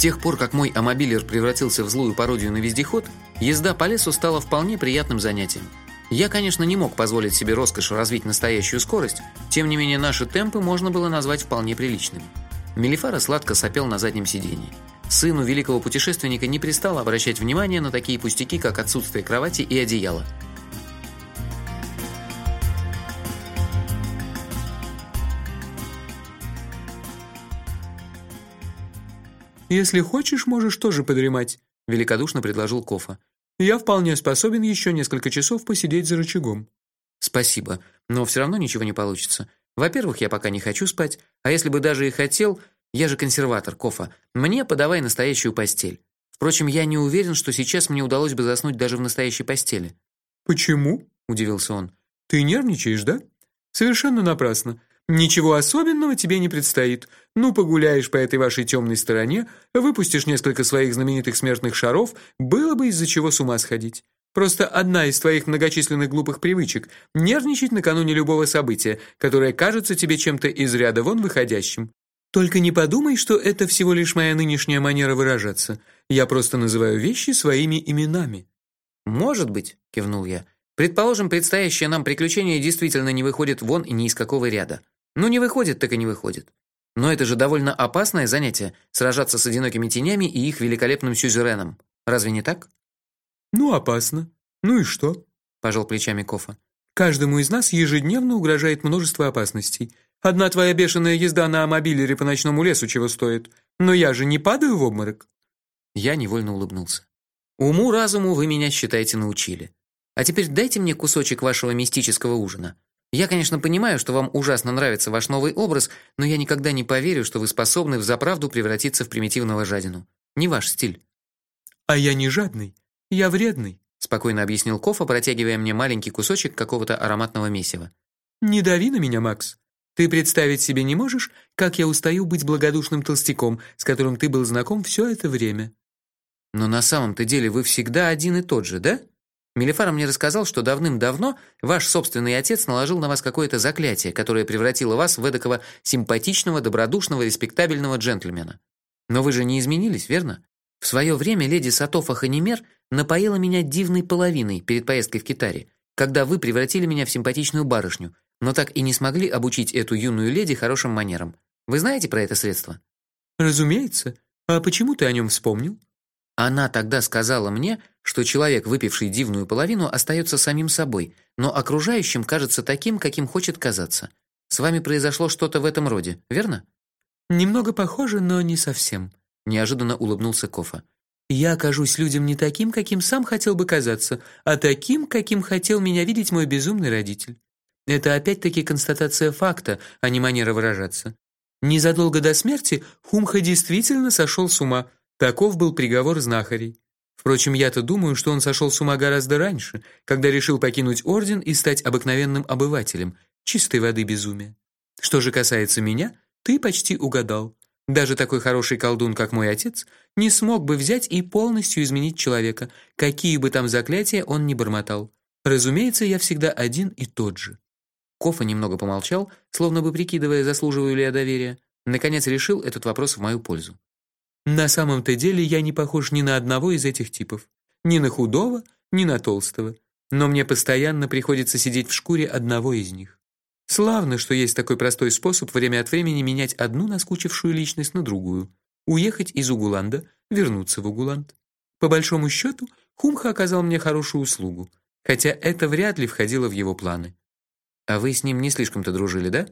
тех пор, как мой амобилер превратился в злую пародию на вездеход, езда по лесу стала вполне приятным занятием. Я, конечно, не мог позволить себе роскошь развить настоящую скорость, тем не менее наши темпы можно было назвать вполне приличными. Мелифара сладко сопел на заднем сиденье. Сыну великого путешественника не пристало обращать внимание на такие пустяки, как отсутствие кровати и одеяла. Если хочешь, можешь тоже подремать, великодушно предложил Кофа. Я вполне способен еще несколько часов посидеть за рычагом. Спасибо, но все равно ничего не получится. Во-первых, я пока не хочу спать, а если бы даже и хотел, я же консерватор, Кофа. Мне подавай настоящую постель. Впрочем, я не уверен, что сейчас мне удалось бы заснуть даже в настоящей постели. Почему? удивился он. Ты нервничаешь, да? Совершенно напрасно. Ничего особенного тебе не предстоит. Ну, погуляешь по этой вашей темной стороне, выпустишь несколько своих знаменитых смертных шаров, было бы из-за чего с ума сходить. Просто одна из твоих многочисленных глупых привычек нервничать накануне любого события, которое кажется тебе чем-то из ряда вон выходящим. Только не подумай, что это всего лишь моя нынешняя манера выражаться. Я просто называю вещи своими именами. Может быть, кивнул я. Предположим, предстоящее нам приключение действительно не выходит вон и ни из какого ряда. Ну не выходит, так и не выходит. Но это же довольно опасное занятие сражаться с одинокими тенями и их великолепным сюзереном. Разве не так? Ну, опасно. Ну и что? пожал плечами Кофа. Каждому из нас ежедневно угрожает множество опасностей. Одна твоя бешеная езда на мобилере по ночному лесу чего стоит? Но я же не падаю в обморок. Я невольно улыбнулся. Уму-разуму вы меня считаете научили. А теперь дайте мне кусочек вашего мистического ужина. Я, конечно, понимаю, что вам ужасно нравится ваш новый образ, но я никогда не поверю, что вы способны в заправду превратиться в примитивного жадину. Не ваш стиль. А я не жадный, я вредный, спокойно объяснил Кофа, протягивая мне маленький кусочек какого-то ароматного месива. Не дави на меня, Макс. Ты представить себе не можешь, как я устаю быть благодушным толстяком, с которым ты был знаком все это время. Но на самом-то деле вы всегда один и тот же, да? Мелифар мне рассказал, что давным-давно ваш собственный отец наложил на вас какое-то заклятие, которое превратило вас в эдакого симпатичного, добродушного, респектабельного джентльмена. Но вы же не изменились, верно? В свое время леди Сатофа Ханимер напоила меня дивной половиной перед поездкой в Китаре, когда вы превратили меня в симпатичную барышню, но так и не смогли обучить эту юную леди хорошим манерам. Вы знаете про это средство? Разумеется. А почему ты о нем вспомнил? Она тогда сказала мне, что человек, выпивший дивную половину, остается самим собой, но окружающим кажется таким, каким хочет казаться. С вами произошло что-то в этом роде, верно? Немного похоже, но не совсем, неожиданно улыбнулся Кофа. Я окажусь людям не таким, каким сам хотел бы казаться, а таким, каким хотел меня видеть мой безумный родитель. Это опять-таки констатация факта, а не манера выражаться. Незадолго до смерти Хумха действительно сошел с ума, Таков был приговор знахарей. Впрочем, я-то думаю, что он сошел с ума гораздо раньше, когда решил покинуть орден и стать обыкновенным обывателем. Чистой воды безумие. Что же касается меня, ты почти угадал. Даже такой хороший колдун, как мой отец, не смог бы взять и полностью изменить человека, какие бы там заклятия он ни бормотал. Разумеется, я всегда один и тот же. Кофа немного помолчал, словно бы прикидывая, заслуживаю ли я доверия. Наконец решил этот вопрос в мою пользу. На самом-то деле я не похож ни на одного из этих типов, ни на худого, ни на толстого, но мне постоянно приходится сидеть в шкуре одного из них. Славно, что есть такой простой способ время от времени менять одну наскучившую личность на другую, уехать из Угуланда, вернуться в Угуланд. По большому счету, Хумха оказал мне хорошую услугу, хотя это вряд ли входило в его планы. А вы с ним не слишком-то дружили, да?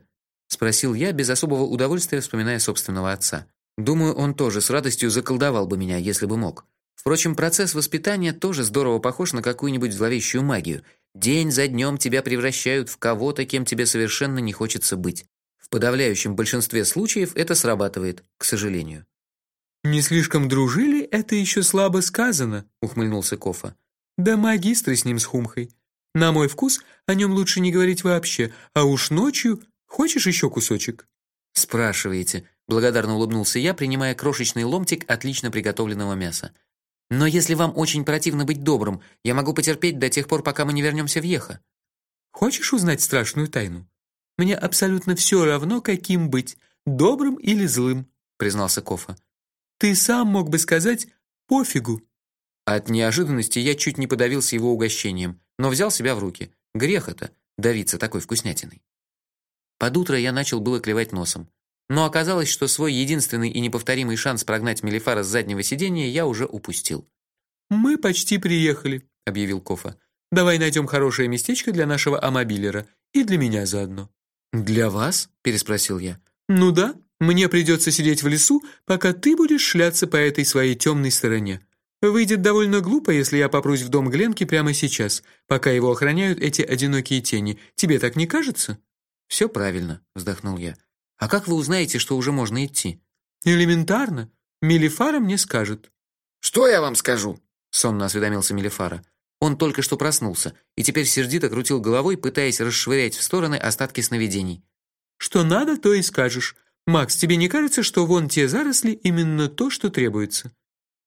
спросил я без особого удовольствия, вспоминая собственного отца. Думаю, он тоже с радостью заколдовал бы меня, если бы мог. Впрочем, процесс воспитания тоже здорово похож на какую-нибудь зловещую магию. День за днем тебя превращают в кого-то, кем тебе совершенно не хочется быть. В подавляющем большинстве случаев это срабатывает, к сожалению. Не слишком дружили, это еще слабо сказано, ухмыльнулся Кофа. Да магистры с ним с Хумхой. На мой вкус, о нем лучше не говорить вообще, а уж ночью хочешь еще кусочек? Спрашиваете, благодарно улыбнулся я, принимая крошечный ломтик отлично приготовленного мяса. Но если вам очень противно быть добрым, я могу потерпеть до тех пор, пока мы не вернемся в Ехо. Хочешь узнать страшную тайну? Мне абсолютно все равно, каким быть, добрым или злым, признался Кофа. Ты сам мог бы сказать пофигу. От неожиданности я чуть не подавился его угощением, но взял себя в руки. Грех это давиться такой вкуснятиной. Под утро я начал было клевать носом, но оказалось, что свой единственный и неповторимый шанс прогнать Мелифара с заднего сиденья я уже упустил. Мы почти приехали, объявил Кофа. Давай найдем хорошее местечко для нашего амобилера и для меня заодно. Для вас? переспросил я. Ну да, мне придется сидеть в лесу, пока ты будешь шляться по этой своей темной стороне. Выйдет довольно глупо, если я попрусь в дом Гленки прямо сейчас, пока его охраняют эти одинокие тени. Тебе так не кажется? Все правильно, вздохнул я. А как вы узнаете, что уже можно идти? Элементарно. Мелифара мне скажет. Что я вам скажу? сонно осведомился Мелифара. Он только что проснулся и теперь сердито крутил головой, пытаясь расшвырять в стороны остатки сновидений. Что надо, то и скажешь. Макс, тебе не кажется, что вон те заросли именно то, что требуется?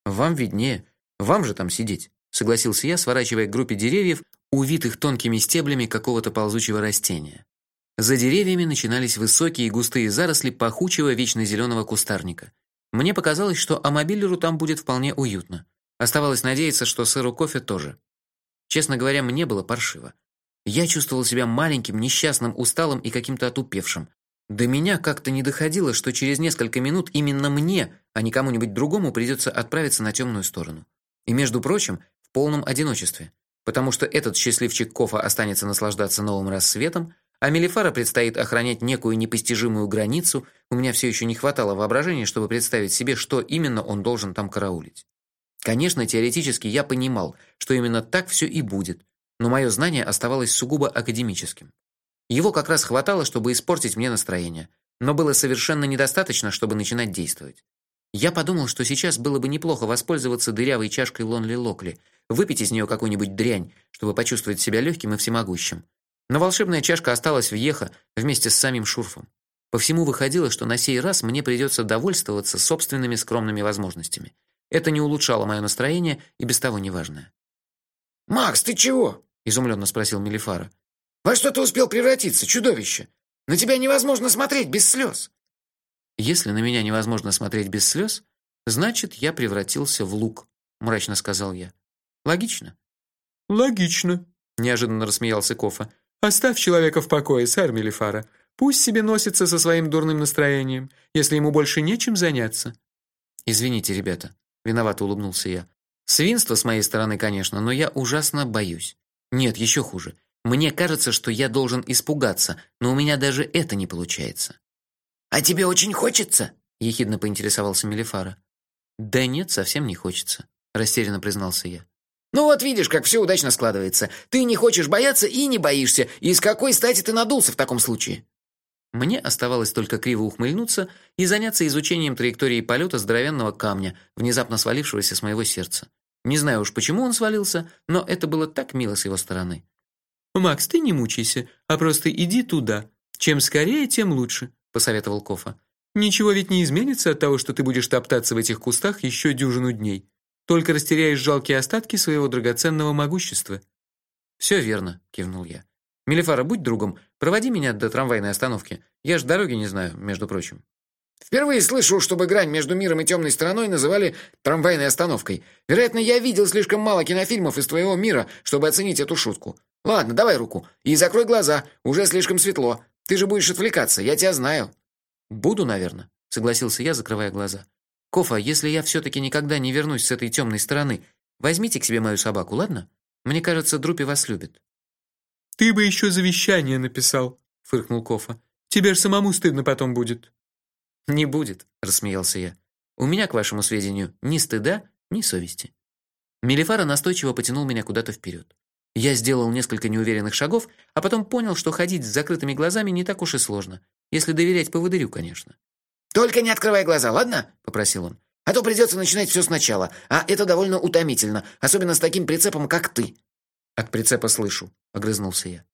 Вам виднее. Вам же там сидеть, согласился я, сворачивая к группе деревьев, увитых тонкими стеблями какого-то ползучего растения. За деревьями начинались высокие и густые заросли пахучего вечно зеленого кустарника. Мне показалось, что амобилеру там будет вполне уютно. Оставалось надеяться, что сыру кофе тоже. Честно говоря, мне было паршиво. Я чувствовал себя маленьким, несчастным, усталым и каким-то отупевшим. До меня как-то не доходило, что через несколько минут именно мне, а не кому-нибудь другому придется отправиться на темную сторону. И между прочим, в полном одиночестве, потому что этот счастливчик Кофа останется наслаждаться новым рассветом, а Мелифара предстоит охранять некую непостижимую границу. У меня все еще не хватало воображения, чтобы представить себе, что именно он должен там караулить. Конечно, теоретически я понимал, что именно так все и будет, но мое знание оставалось сугубо академическим. Его как раз хватало, чтобы испортить мне настроение, но было совершенно недостаточно, чтобы начинать действовать. Я подумал, что сейчас было бы неплохо воспользоваться дырявой чашкой Лонли Локли, выпить из нее какую-нибудь дрянь, чтобы почувствовать себя легким и всемогущим. Но волшебная чашка осталась в Ехо вместе с самим шурфом. По всему выходило, что на сей раз мне придется довольствоваться собственными скромными возможностями. Это не улучшало мое настроение и без того неважное. "Макс, ты чего?" изумленно спросил Мелифара. Во что ты успел превратиться, чудовище? На тебя невозможно смотреть без слез!» Если на меня невозможно смотреть без слез, значит, я превратился в лук, мрачно сказал я. Логично? Логично, неожиданно рассмеялся Кофа. Оставь человека в покое, сэр Мелифара. Пусть себе носится со своим дурным настроением, если ему больше нечем заняться. Извините, ребята, виновато улыбнулся я. Свинство с моей стороны, конечно, но я ужасно боюсь. Нет, еще хуже. Мне кажется, что я должен испугаться, но у меня даже это не получается. А тебе очень хочется? ехидно поинтересовался Мелифара. Да нет, совсем не хочется, растерянно признался я. Ну вот видишь, как все удачно складывается. Ты не хочешь бояться и не боишься. И с какой стати ты надулся в таком случае? Мне оставалось только криво ухмыльнуться и заняться изучением траектории полета здоровенного камня, внезапно свалившегося с моего сердца. Не знаю уж почему он свалился, но это было так мило с его стороны. Макс, ты не мучайся, а просто иди туда. Чем скорее, тем лучше, посоветовал Кофа. Ничего ведь не изменится от того, что ты будешь топтаться в этих кустах еще дюжину дней. Только растеряешь жалкие остатки своего драгоценного могущества. Все верно, кивнул я. Мелифара, будь другом, проводи меня до трамвайной остановки. Я ж дороги не знаю, между прочим. Впервые слышу, чтобы грань между миром и темной стороной называли трамвайной остановкой. Вероятно, я видел слишком мало кинофильмов из твоего мира, чтобы оценить эту шутку. Ладно, давай руку и закрой глаза. Уже слишком светло. Ты же будешь отвлекаться, я тебя знаю. Буду, наверное, согласился я, закрывая глаза. Кофа, если я все таки никогда не вернусь с этой темной стороны, возьмите к себе мою собаку, ладно? Мне кажется, Друпи вас любит. Ты бы еще завещание написал, фыркнул Кофа. Тебе ж самому стыдно потом будет. Не будет, рассмеялся я. У меня, к вашему сведению, ни стыда, ни совести. Мелифара настойчиво потянул меня куда-то вперед. Я сделал несколько неуверенных шагов, а потом понял, что ходить с закрытыми глазами не так уж и сложно, если доверять поводырю, конечно. Только не открывай глаза, ладно? попросил он. А то придется начинать все сначала, а это довольно утомительно, особенно с таким прицепом, как ты. От прицепа слышу, огрызнулся я.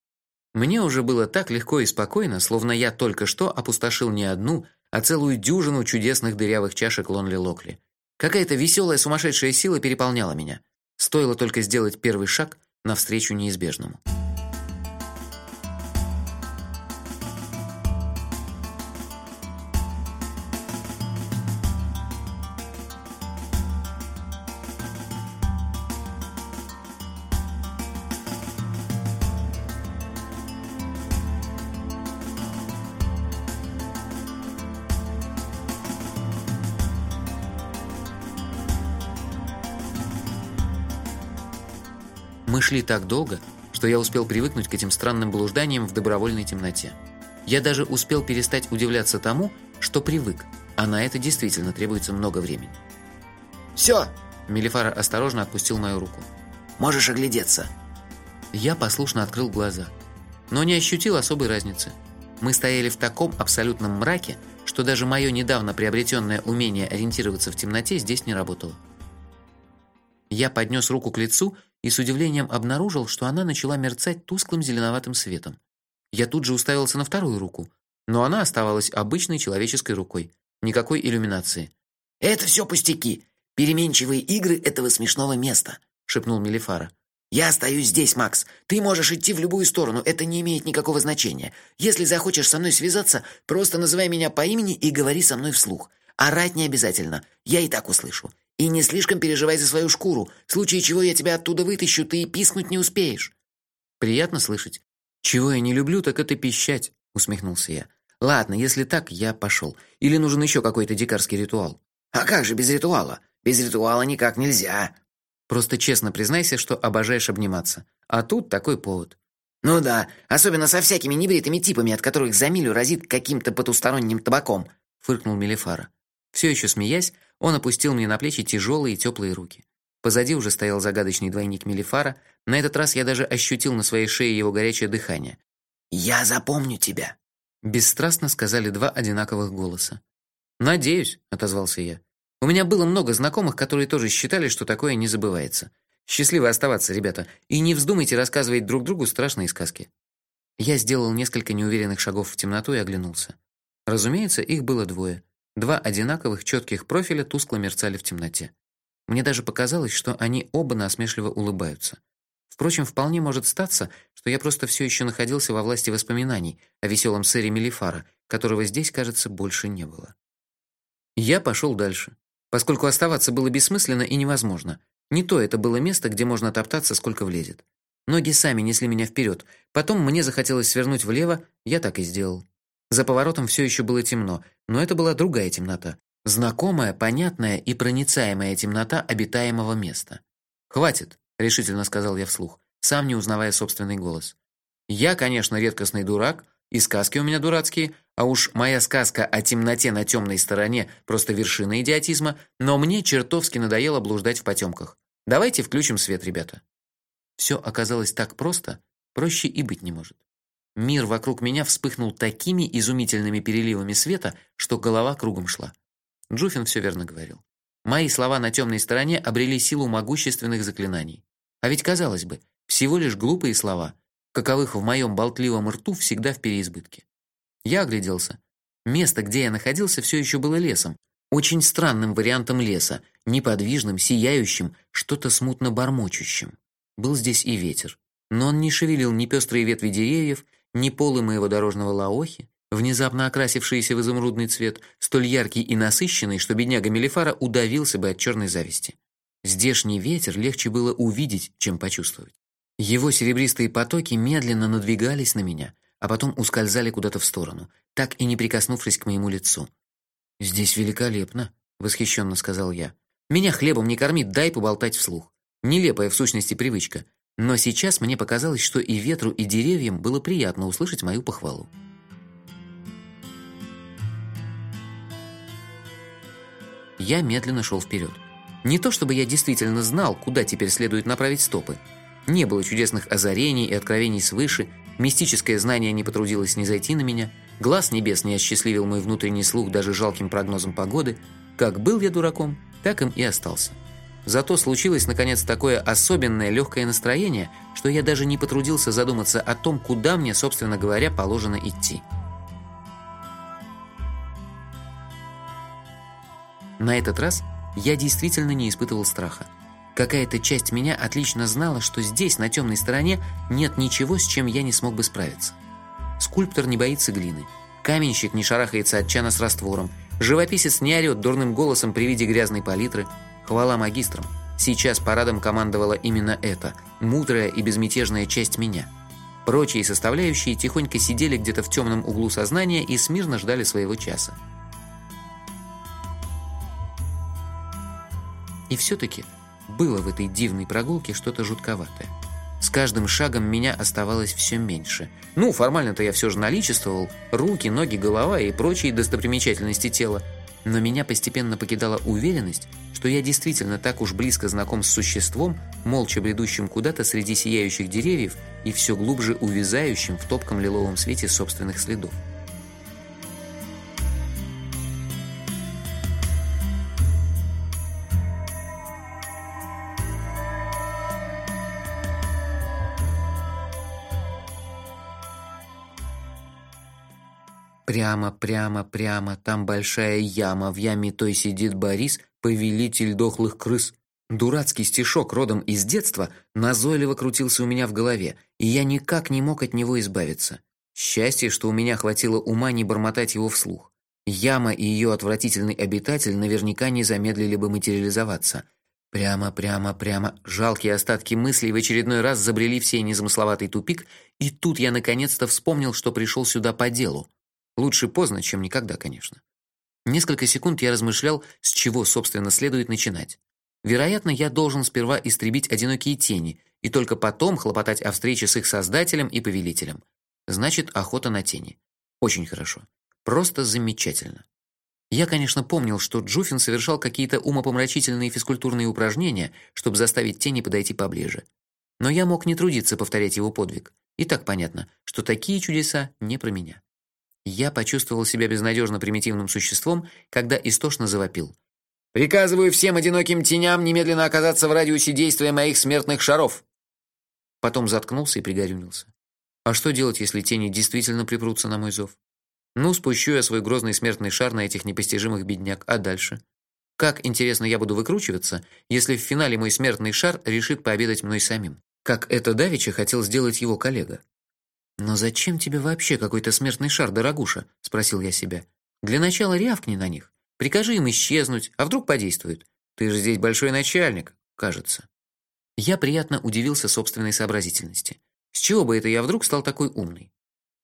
Мне уже было так легко и спокойно, словно я только что опустошил не одну, а целую дюжину чудесных дырявых чашек Лонли Локли. Какая-то веселая сумасшедшая сила переполняла меня. Стоило только сделать первый шаг навстречу неизбежному. Шли так долго, что я успел привыкнуть к этим странным блужданиям в добровольной темноте. Я даже успел перестать удивляться тому, что привык, а на это действительно требуется много времени. «Все!» Мелифара осторожно отпустил мою руку. «Можешь оглядеться!» Я послушно открыл глаза, но не ощутил особой разницы. Мы стояли в таком абсолютном мраке, что даже мое недавно приобретенное умение ориентироваться в темноте здесь не работало. Я поднес руку к лицу и с удивлением обнаружил, что она начала мерцать тусклым зеленоватым светом. Я тут же уставился на вторую руку, но она оставалась обычной человеческой рукой, никакой иллюминации. Это все пустяки, переменчивые игры этого смешного места, шепнул Мелифара. Я остаюсь здесь, Макс. Ты можешь идти в любую сторону, это не имеет никакого значения. Если захочешь со мной связаться, просто называй меня по имени и говори со мной вслух. Орать не обязательно, я и так услышу. И не слишком переживай за свою шкуру. В случае чего я тебя оттуда вытащу, ты и пискнуть не успеешь. Приятно слышать. Чего я не люблю, так это пищать, усмехнулся я. Ладно, если так, я пошел. Или нужен еще какой-то дикарский ритуал? А как же без ритуала? Без ритуала никак нельзя. Просто честно признайся, что обожаешь обниматься. А тут такой повод. Ну да, особенно со всякими небритыми типами, от которых за милю разит каким-то потусторонним табаком, фыркнул Мелифара. Все еще смеясь, он опустил мне на плечи тяжелые теплые руки. Позади уже стоял загадочный двойник Мелифара. На этот раз я даже ощутил на своей шее его горячее дыхание. «Я запомню тебя», — бесстрастно сказали два одинаковых голоса. «Надеюсь», — отозвался я. «У меня было много знакомых, которые тоже считали, что такое не забывается. Счастливо оставаться, ребята, и не вздумайте рассказывать друг другу страшные сказки». Я сделал несколько неуверенных шагов в темноту и оглянулся. Разумеется, их было двое. Два одинаковых четких профиля тускло мерцали в темноте. Мне даже показалось, что они оба насмешливо улыбаются. Впрочем, вполне может статься, что я просто все еще находился во власти воспоминаний о веселом сэре Мелифара, которого здесь, кажется, больше не было. Я пошел дальше, поскольку оставаться было бессмысленно и невозможно. Не то это было место, где можно топтаться сколько влезет. Ноги сами несли меня вперед. Потом мне захотелось свернуть влево, я так и сделал. За поворотом все еще было темно, но это была другая темнота, знакомая, понятная и проницаемая темнота обитаемого места. "Хватит", решительно сказал я вслух, сам не узнавая собственный голос. "Я, конечно, редкостный дурак, и сказки у меня дурацкие, а уж моя сказка о темноте на темной стороне просто вершина идиотизма, но мне чертовски надоело блуждать в потемках. Давайте включим свет, ребята". Все оказалось так просто, проще и быть не может. Мир вокруг меня вспыхнул такими изумительными переливами света, что голова кругом шла. Джуфин все верно говорил. Мои слова на темной стороне обрели силу могущественных заклинаний. А ведь казалось бы, всего лишь глупые слова, каковых в моем болтливом рту всегда в переизбытке. Я огляделся. Место, где я находился, все еще было лесом, очень странным вариантом леса, неподвижным, сияющим, что-то смутно бормочущим. Был здесь и ветер, но он не шевелил ни пестрые ветви деревьев, ни полы моего дорожного лаохи, внезапно окрасившиеся в изумрудный цвет, столь яркий и насыщенный, что бедняга Мелифара удавился бы от черной зависти. Здешний ветер легче было увидеть, чем почувствовать. Его серебристые потоки медленно надвигались на меня, а потом ускользали куда-то в сторону, так и не прикоснувшись к моему лицу. Здесь великолепно, восхищенно сказал я. Меня хлебом не корми, дай поболтать вслух. Нелепая в сущности привычка, но сейчас мне показалось, что и ветру, и деревьям было приятно услышать мою похвалу. Я медленно шел вперед. Не то чтобы я действительно знал, куда теперь следует направить стопы. Не было чудесных озарений и откровений свыше, мистическое знание не потрудилось не зайти на меня, глаз небес не осчастливил мой внутренний слух даже жалким прогнозом погоды. Как был я дураком, так им и остался. Зато случилось наконец такое особенное легкое настроение, что я даже не потрудился задуматься о том, куда мне, собственно говоря, положено идти. На этот раз я действительно не испытывал страха. Какая-то часть меня отлично знала, что здесь, на темной стороне, нет ничего, с чем я не смог бы справиться. Скульптор не боится глины, каменщик не шарахается от чана с раствором, живописец не орет дурным голосом при виде грязной палитры – Хвала магистрам. Сейчас парадом командовала именно эта, мудрая и безмятежная часть меня. Прочие составляющие тихонько сидели где-то в темном углу сознания и смирно ждали своего часа. И все таки было в этой дивной прогулке что-то жутковатое. С каждым шагом меня оставалось все меньше. Ну, формально-то я все же наличествовал: руки, ноги, голова и прочие достопримечательности тела. Но меня постепенно покидала уверенность, что я действительно так уж близко знаком с существом, молча бредущим куда-то среди сияющих деревьев и все глубже увязающим в топком лиловом свете собственных следов. Прямо, прямо, прямо, там большая яма, в яме той сидит Борис, повелитель дохлых крыс. Дурацкий стишок родом из детства назойливо крутился у меня в голове, и я никак не мог от него избавиться. Счастье, что у меня хватило ума не бормотать его вслух. Яма и ее отвратительный обитатель наверняка не замедлили бы материализоваться. Прямо, прямо, прямо. Жалкие остатки мыслей в очередной раз забрели в сей незамысловатый тупик, и тут я наконец-то вспомнил, что пришел сюда по делу. Лучше поздно, чем никогда, конечно. Несколько секунд я размышлял, с чего собственно следует начинать. Вероятно, я должен сперва истребить одинокие тени и только потом хлопотать о встрече с их создателем и повелителем. Значит, охота на тени. Очень хорошо. Просто замечательно. Я, конечно, помнил, что Джуфин совершал какие-то умопомрачительные физкультурные упражнения, чтобы заставить тени подойти поближе. Но я мог не трудиться повторять его подвиг. И так понятно, что такие чудеса не про меня. Я почувствовал себя безнадежно примитивным существом, когда истошно завопил: "Приказываю всем одиноким теням немедленно оказаться в радиусе действия моих смертных шаров". Потом заткнулся и пригорюнился. А что делать, если тени действительно припрутся на мой зов? Ну, спущу я свой грозный смертный шар на этих непостижимых бедняк, а дальше? Как интересно я буду выкручиваться, если в финале мой смертный шар решит пообедать мной самим? Как это давеча хотел сделать его коллега. Но зачем тебе вообще какой-то смертный шар, дорогуша, спросил я себя. Для начала рявкни на них, прикажи им исчезнуть, а вдруг подействует. Ты же здесь большой начальник, кажется. Я приятно удивился собственной сообразительности. С чего бы это я вдруг стал такой умный?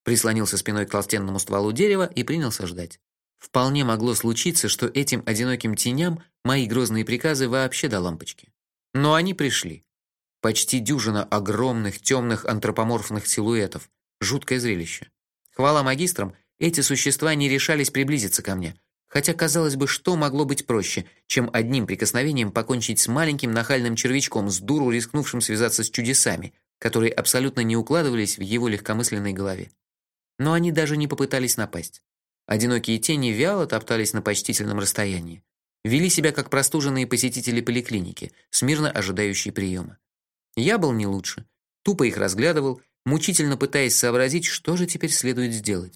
Прислонился спиной к толстенному стволу дерева и принялся ждать. Вполне могло случиться, что этим одиноким теням мои грозные приказы вообще до лампочки. Но они пришли. Почти дюжина огромных темных антропоморфных силуэтов, Жуткое зрелище. Хвала магистрам, эти существа не решались приблизиться ко мне. Хотя казалось бы, что могло быть проще, чем одним прикосновением покончить с маленьким нахальным червячком, с дуру рискнувшим связаться с чудесами, которые абсолютно не укладывались в его легкомысленной голове. Но они даже не попытались напасть. Одинокие тени вяло топтались на почтительном расстоянии, вели себя как простуженные посетители поликлиники, смирно ожидающие приема. Я был не лучше, тупо их разглядывал мучительно пытаясь сообразить, что же теперь следует сделать.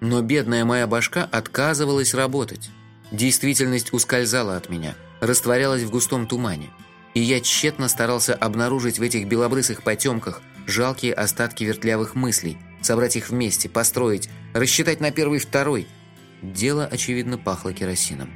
Но бедная моя башка отказывалась работать. Действительность ускользала от меня, растворялась в густом тумане, и я тщетно старался обнаружить в этих белобрысых потемках жалкие остатки вертлявых мыслей, собрать их вместе, построить, рассчитать на первый второй. Дело очевидно пахло керосином.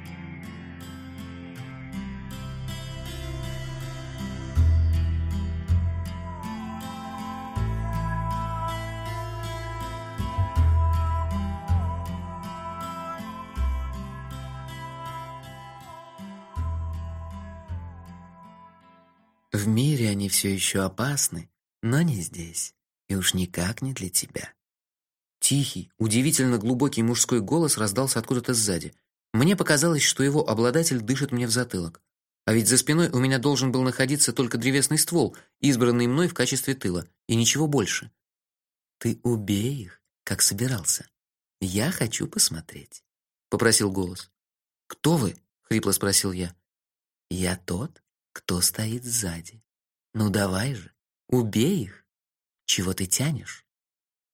Все еще опасны, но не здесь, и уж никак не для тебя. Тихий, удивительно глубокий мужской голос раздался откуда-то сзади. Мне показалось, что его обладатель дышит мне в затылок. А ведь за спиной у меня должен был находиться только древесный ствол, избранный мной в качестве тыла, и ничего больше. Ты убей их, как собирался. Я хочу посмотреть, попросил голос. Кто вы? хрипло спросил я. Я тот, кто стоит сзади. Ну давай же, убей их. Чего ты тянешь?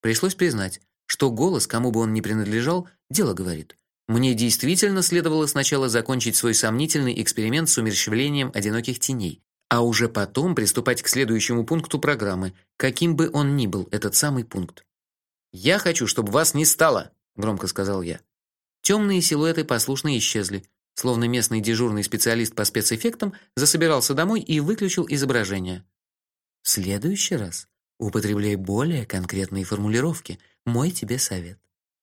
Пришлось признать, что голос, кому бы он ни принадлежал, дело говорит. Мне действительно следовало сначала закончить свой сомнительный эксперимент с умерщвлением одиноких теней, а уже потом приступать к следующему пункту программы, каким бы он ни был этот самый пункт. Я хочу, чтобы вас не стало, громко сказал я. Темные силуэты послушно исчезли, Словно местный дежурный специалист по спецэффектам засобирался домой и выключил изображение. В следующий раз употребляй более конкретные формулировки. Мой тебе совет.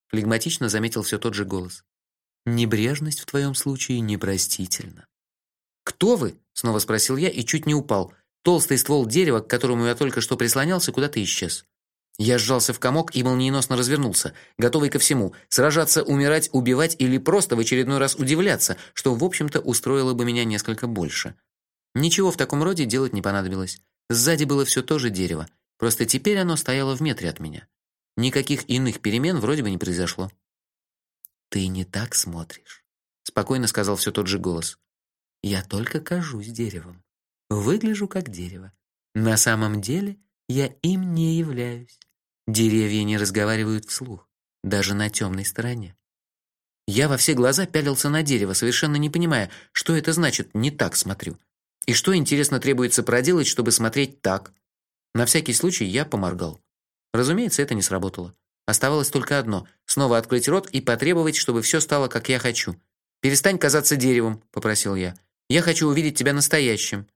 Флегматично заметил все тот же голос. Небрежность в твоем случае непростительна. Кто вы? снова спросил я и чуть не упал. Толстый ствол дерева, к которому я только что прислонялся, куда-то исчез. Я сжался в комок и молниеносно развернулся, готовый ко всему: сражаться, умирать, убивать или просто в очередной раз удивляться, что в общем-то устроило бы меня несколько больше. Ничего в таком роде делать не понадобилось. Сзади было все то же дерево, просто теперь оно стояло в метре от меня. Никаких иных перемен вроде бы не произошло. Ты не так смотришь, спокойно сказал все тот же голос. Я только кажусь деревом. Выгляжу как дерево. На самом деле я им не являюсь. Деревья не разговаривают вслух, даже на темной стороне. Я во все глаза пялился на дерево, совершенно не понимая, что это значит «не так смотрю». И что, интересно, требуется проделать, чтобы смотреть так. На всякий случай я поморгал. Разумеется, это не сработало. Оставалось только одно снова открыть рот и потребовать, чтобы все стало, как я хочу. Перестань казаться деревом, попросил я. Я хочу увидеть тебя настоящим.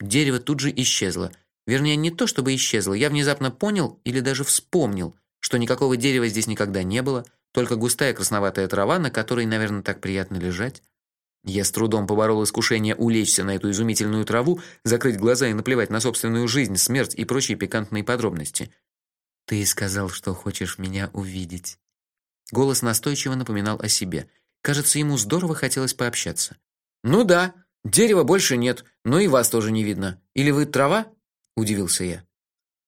Дерево тут же исчезло. Вернее, не то чтобы исчезло, я внезапно понял или даже вспомнил, что никакого дерева здесь никогда не было, только густая красноватая трава, на которой, наверное, так приятно лежать. Я с трудом поборол искушение улечься на эту изумительную траву, закрыть глаза и наплевать на собственную жизнь, смерть и прочие пикантные подробности. Ты сказал, что хочешь меня увидеть. Голос настойчиво напоминал о себе. Кажется, ему здорово хотелось пообщаться. Ну да, дерева больше нет, но и вас тоже не видно. Или вы трава? Удивился я.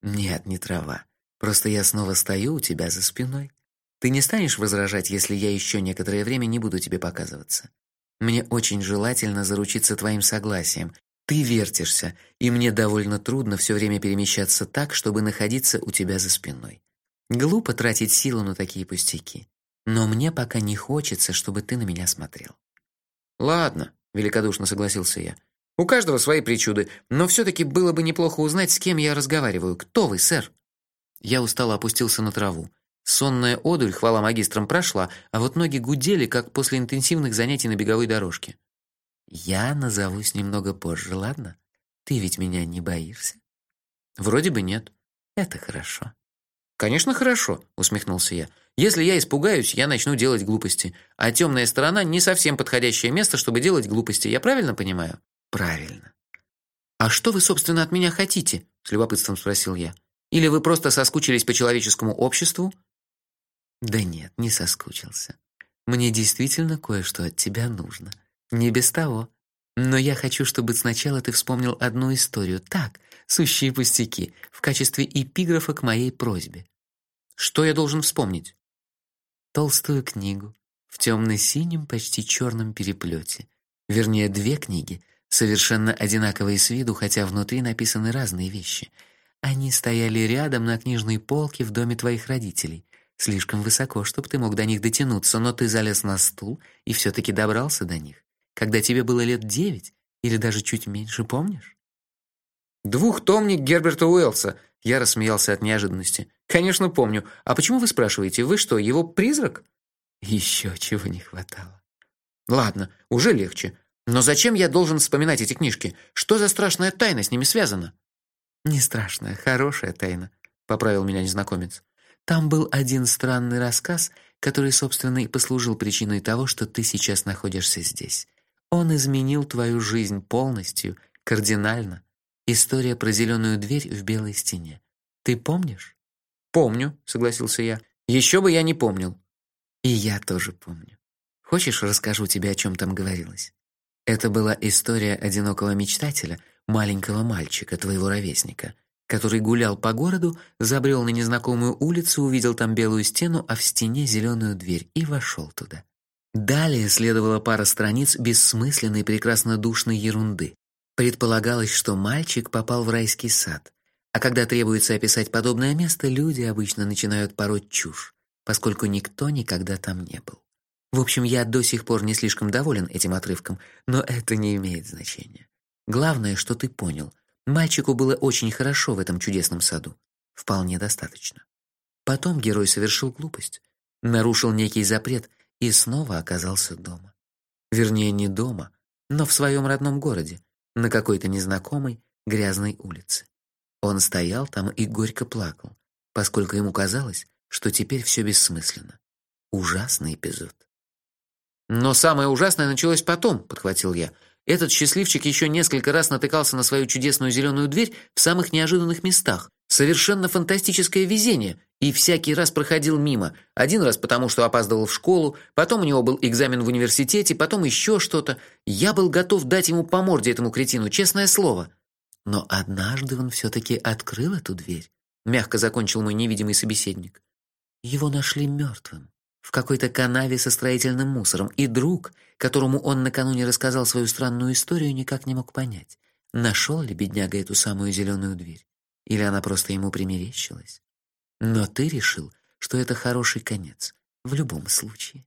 Нет, не трава. Просто я снова стою у тебя за спиной. Ты не станешь возражать, если я еще некоторое время не буду тебе показываться. Мне очень желательно заручиться твоим согласием. Ты вертишься, и мне довольно трудно все время перемещаться так, чтобы находиться у тебя за спиной. Глупо тратить силу на такие пустяки. Но мне пока не хочется, чтобы ты на меня смотрел. Ладно, великодушно согласился я. У каждого свои причуды, но все таки было бы неплохо узнать, с кем я разговариваю. Кто вы, сэр? Я устало опустился на траву. Сонная одурь, хвала магистрам, прошла, а вот ноги гудели, как после интенсивных занятий на беговой дорожке. Я назовусь немного позже, ладно? Ты ведь меня не боишься? Вроде бы нет. Это хорошо. Конечно, хорошо, усмехнулся я. Если я испугаюсь, я начну делать глупости, а темная сторона не совсем подходящее место, чтобы делать глупости. Я правильно понимаю? Правильно. А что вы, собственно, от меня хотите? с любопытством спросил я. Или вы просто соскучились по человеческому обществу? Да нет, не соскучился. Мне действительно кое-что от тебя нужно. Не без того. Но я хочу, чтобы сначала ты вспомнил одну историю, так, сущие пустяки, в качестве эпиграфа к моей просьбе. Что я должен вспомнить? Толстую книгу в темно синем почти черном переплете. Вернее, две книги, совершенно одинаковые с виду, хотя внутри написаны разные вещи. Они стояли рядом на книжной полке в доме твоих родителей, слишком высоко, чтобы ты мог до них дотянуться, но ты залез на стул и все таки добрался до них, когда тебе было лет девять или даже чуть меньше, помнишь? Двухтомник Герберта Уэллса. Я рассмеялся от неожиданности. Конечно, помню. А почему вы спрашиваете? Вы что, его призрак? Еще чего не хватало. Ладно, уже легче. Но зачем я должен вспоминать эти книжки? Что за страшная тайна с ними связана? Не страшная, хорошая тайна, поправил меня незнакомец. Там был один странный рассказ, который, собственно, и послужил причиной того, что ты сейчас находишься здесь. Он изменил твою жизнь полностью, кардинально. История про зеленую дверь в белой стене. Ты помнишь? Помню, согласился я. Еще бы я не помнил. И я тоже помню. Хочешь, расскажу тебе, о чем там говорилось? Это была история одинокого мечтателя, маленького мальчика, твоего ровесника, который гулял по городу, забрел на незнакомую улицу, увидел там белую стену, а в стене зеленую дверь и вошел туда. Далее следовала пара страниц бессмысленной прекрасно душной ерунды. Предполагалось, что мальчик попал в райский сад. А когда требуется описать подобное место, люди обычно начинают пороть чушь, поскольку никто никогда там не был. В общем, я до сих пор не слишком доволен этим отрывком, но это не имеет значения. Главное, что ты понял. Мальчику было очень хорошо в этом чудесном саду. Вполне достаточно. Потом герой совершил глупость, нарушил некий запрет и снова оказался дома. Вернее, не дома, но в своем родном городе, на какой-то незнакомой грязной улице. Он стоял там и горько плакал, поскольку ему казалось, что теперь все бессмысленно. Ужасный эпизод. Но самое ужасное началось потом, подхватил я. этот счастливчик еще несколько раз натыкался на свою чудесную зеленую дверь в самых неожиданных местах. Совершенно фантастическое везение, и всякий раз проходил мимо. Один раз потому, что опаздывал в школу, потом у него был экзамен в университете, потом еще что-то. Я был готов дать ему по морде этому кретину, честное слово. Но однажды он все таки открыл эту дверь, мягко закончил мой невидимый собеседник. Его нашли мертвым в какой-то канаве со строительным мусором, и друг, которому он накануне рассказал свою странную историю, никак не мог понять, нашел ли бедняга эту самую зеленую дверь, или она просто ему примерещилась. Но ты решил, что это хороший конец в любом случае.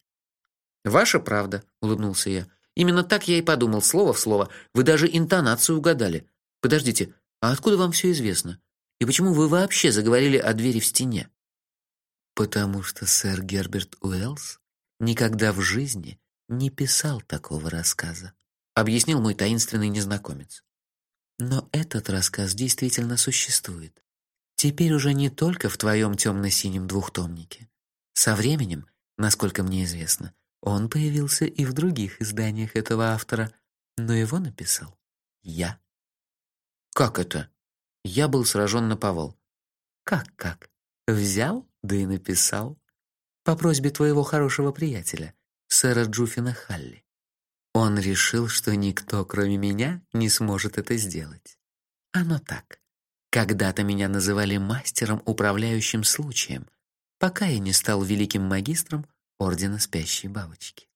Ваша правда, улыбнулся я. Именно так я и подумал, слово в слово. Вы даже интонацию угадали. Подождите, а откуда вам все известно? И почему вы вообще заговорили о двери в стене? Потому что сэр Герберт Уэллс никогда в жизни не писал такого рассказа, объяснил мой таинственный незнакомец. Но этот рассказ действительно существует. Теперь уже не только в твоем темно синем двухтомнике. Со временем, насколько мне известно, он появился и в других изданиях этого автора, но его написал я. Как это? Я был сражен на повал. Как как? Взял да и написал по просьбе твоего хорошего приятеля, сэра Джуфина Халли. Он решил, что никто, кроме меня, не сможет это сделать. Оно так. Когда-то меня называли мастером, управляющим случаем, пока я не стал великим магистром ордена спящей бабочки.